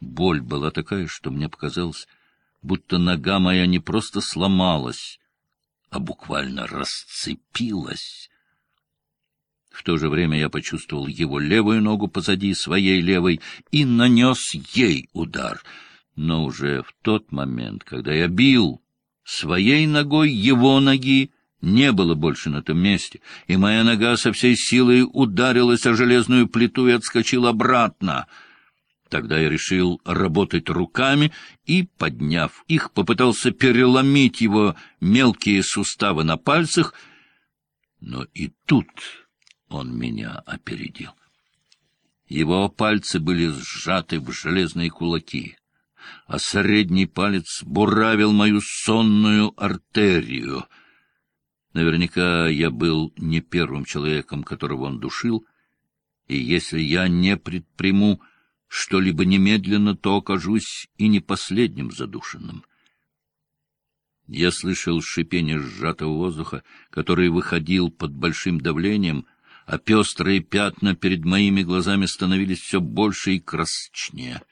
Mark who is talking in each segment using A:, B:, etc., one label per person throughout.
A: Боль была такая, что мне показалось, будто нога моя не просто сломалась, а буквально расцепилась. В то же время я почувствовал его левую ногу позади своей левой и нанес ей удар. Но уже в тот момент, когда я бил своей ногой его ноги, не было больше на том месте, и моя нога со всей силой ударилась о железную плиту и отскочила обратно — Тогда я решил работать руками и, подняв их, попытался переломить его мелкие суставы на пальцах, но и тут он меня опередил. Его пальцы были сжаты в железные кулаки, а средний палец буравил мою сонную артерию. Наверняка я был не первым человеком, которого он душил, и если я не предприму что-либо немедленно, то окажусь и не последним задушенным. Я слышал шипение сжатого воздуха, который выходил под большим давлением, а пестрые пятна перед моими глазами становились все больше и красочнее.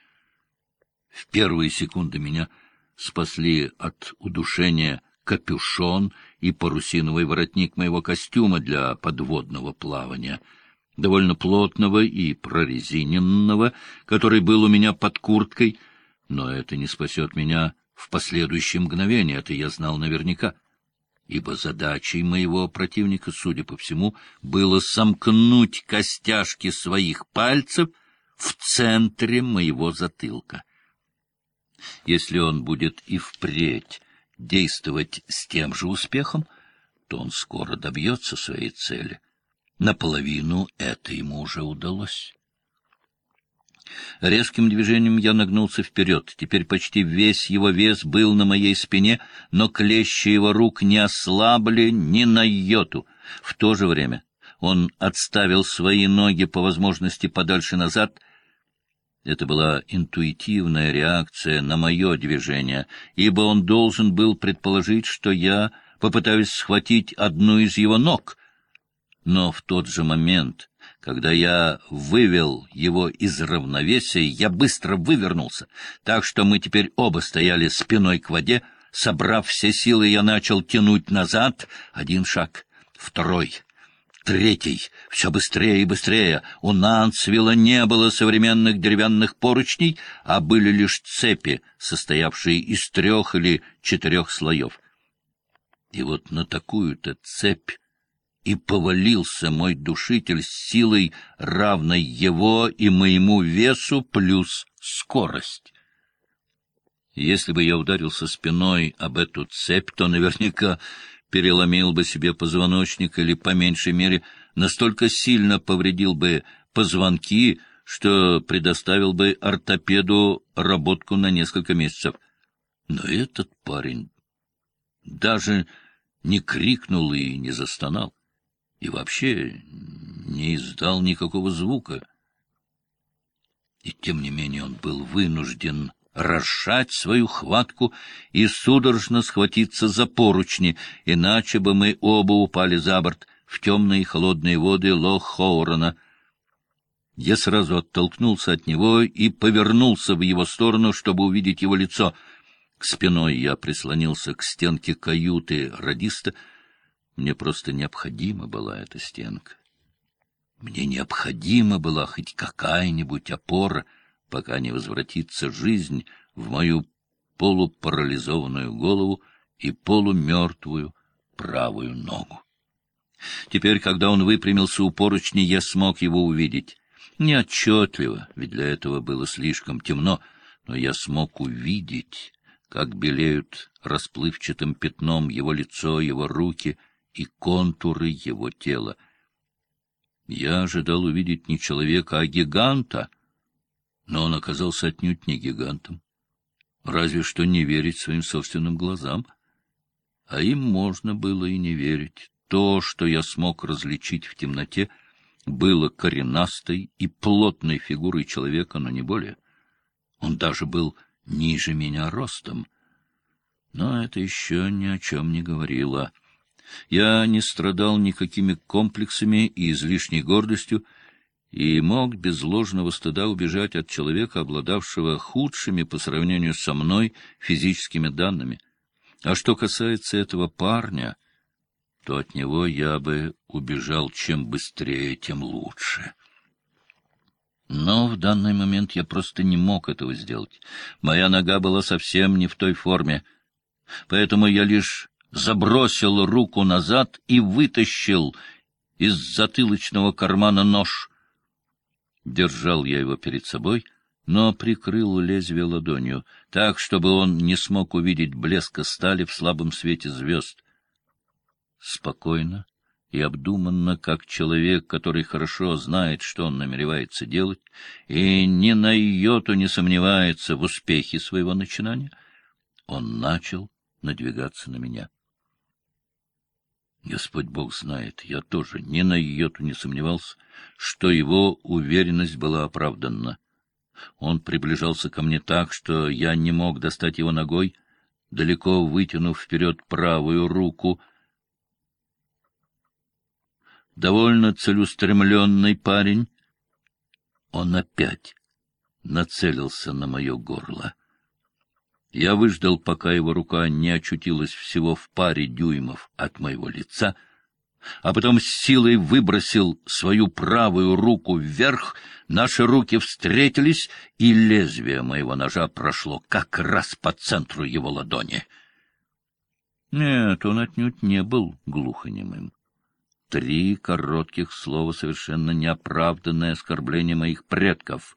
A: В первые секунды меня спасли от удушения капюшон и парусиновый воротник моего костюма для подводного плавания — довольно плотного и прорезиненного, который был у меня под курткой, но это не спасет меня в последующее мгновение, это я знал наверняка, ибо задачей моего противника, судя по всему, было сомкнуть костяшки своих пальцев в центре моего затылка. Если он будет и впредь действовать с тем же успехом, то он скоро добьется своей цели — Наполовину это ему уже удалось. Резким движением я нагнулся вперед. Теперь почти весь его вес был на моей спине, но клещи его рук не ослабли ни на йоту. В то же время он отставил свои ноги по возможности подальше назад. Это была интуитивная реакция на мое движение, ибо он должен был предположить, что я попытаюсь схватить одну из его ног — но в тот же момент, когда я вывел его из равновесия, я быстро вывернулся, так что мы теперь оба стояли спиной к воде. Собрав все силы, я начал тянуть назад один шаг, второй, третий, все быстрее и быстрее. У Нансвилла не было современных деревянных поручней, а были лишь цепи, состоявшие из трех или четырех слоев. И вот на такую-то цепь и повалился мой душитель с силой, равной его и моему весу плюс скорость. Если бы я ударился спиной об эту цепь, то наверняка переломил бы себе позвоночник или, по меньшей мере, настолько сильно повредил бы позвонки, что предоставил бы ортопеду работку на несколько месяцев. Но этот парень даже не крикнул и не застонал и вообще не издал никакого звука. И тем не менее он был вынужден расшать свою хватку и судорожно схватиться за поручни, иначе бы мы оба упали за борт в темные холодные воды Лох-Хоурона. Я сразу оттолкнулся от него и повернулся в его сторону, чтобы увидеть его лицо. К спиной я прислонился к стенке каюты радиста — мне просто необходима была эта стенка. Мне необходима была хоть какая-нибудь опора, пока не возвратится жизнь в мою полупарализованную голову и полумертвую правую ногу. Теперь, когда он выпрямился у поручни, я смог его увидеть. Не отчетливо, ведь для этого было слишком темно, но я смог увидеть, как белеют расплывчатым пятном его лицо, его руки — и контуры его тела. Я ожидал увидеть не человека, а гиганта, но он оказался отнюдь не гигантом. Разве что не верить своим собственным глазам. А им можно было и не верить. То, что я смог различить в темноте, было коренастой и плотной фигурой человека, но не более. Он даже был ниже меня ростом. Но это еще ни о чем не говорило. Я не страдал никакими комплексами и излишней гордостью, и мог без ложного стыда убежать от человека, обладавшего худшими по сравнению со мной физическими данными. А что касается этого парня, то от него я бы убежал чем быстрее, тем лучше. Но в данный момент я просто не мог этого сделать. Моя нога была совсем не в той форме. Поэтому я лишь забросил руку назад и вытащил из затылочного кармана нож. Держал я его перед собой, но прикрыл лезвие ладонью, так, чтобы он не смог увидеть блеска стали в слабом свете звезд. Спокойно и обдуманно, как человек, который хорошо знает, что он намеревается делать, и ни на йоту не сомневается в успехе своего начинания, он начал надвигаться на меня. Господь Бог знает, я тоже ни на йоту не сомневался, что его уверенность была оправданна. Он приближался ко мне так, что я не мог достать его ногой, далеко вытянув вперед правую руку — довольно целеустремленный парень. Он опять нацелился на мое горло. Я выждал, пока его рука не очутилась всего в паре дюймов от моего лица, а потом с силой выбросил свою правую руку вверх, наши руки встретились, и лезвие моего ножа прошло как раз по центру его ладони. Нет, он отнюдь не был глухонемым. Три коротких слова, совершенно неоправданное оскорбление моих предков.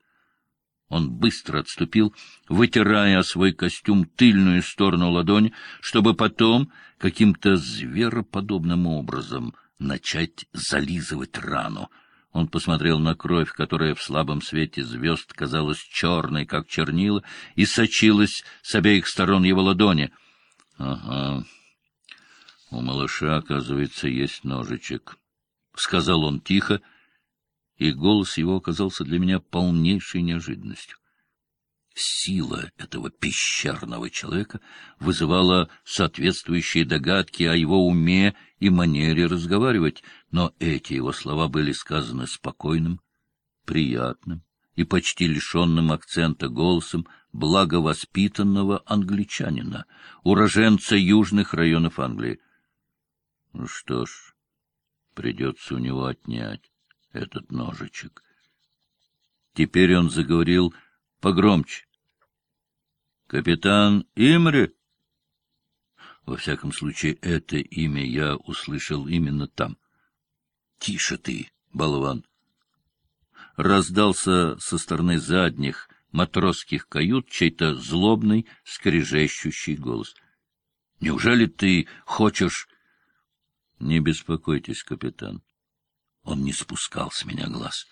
A: Он быстро отступил, вытирая свой костюм тыльную сторону ладони, чтобы потом каким-то звероподобным образом начать зализывать рану. Он посмотрел на кровь, которая в слабом свете звезд казалась черной, как чернила, и сочилась с обеих сторон его ладони. — Ага, у малыша, оказывается, есть ножичек, — сказал он тихо, и голос его оказался для меня полнейшей неожиданностью. Сила этого пещерного человека вызывала соответствующие догадки о его уме и манере разговаривать, но эти его слова были сказаны спокойным, приятным и почти лишенным акцента голосом благовоспитанного англичанина, уроженца южных районов Англии. Ну что ж, придется у него отнять этот ножичек. Теперь он заговорил погромче. «Капитан Имри?» Во всяком случае, это имя я услышал именно там. «Тише ты, болван!» Раздался со стороны задних матросских кают чей-то злобный, скрежещущий голос. «Неужели ты хочешь — Не беспокойтесь, капитан. Он не спускал с меня глаз.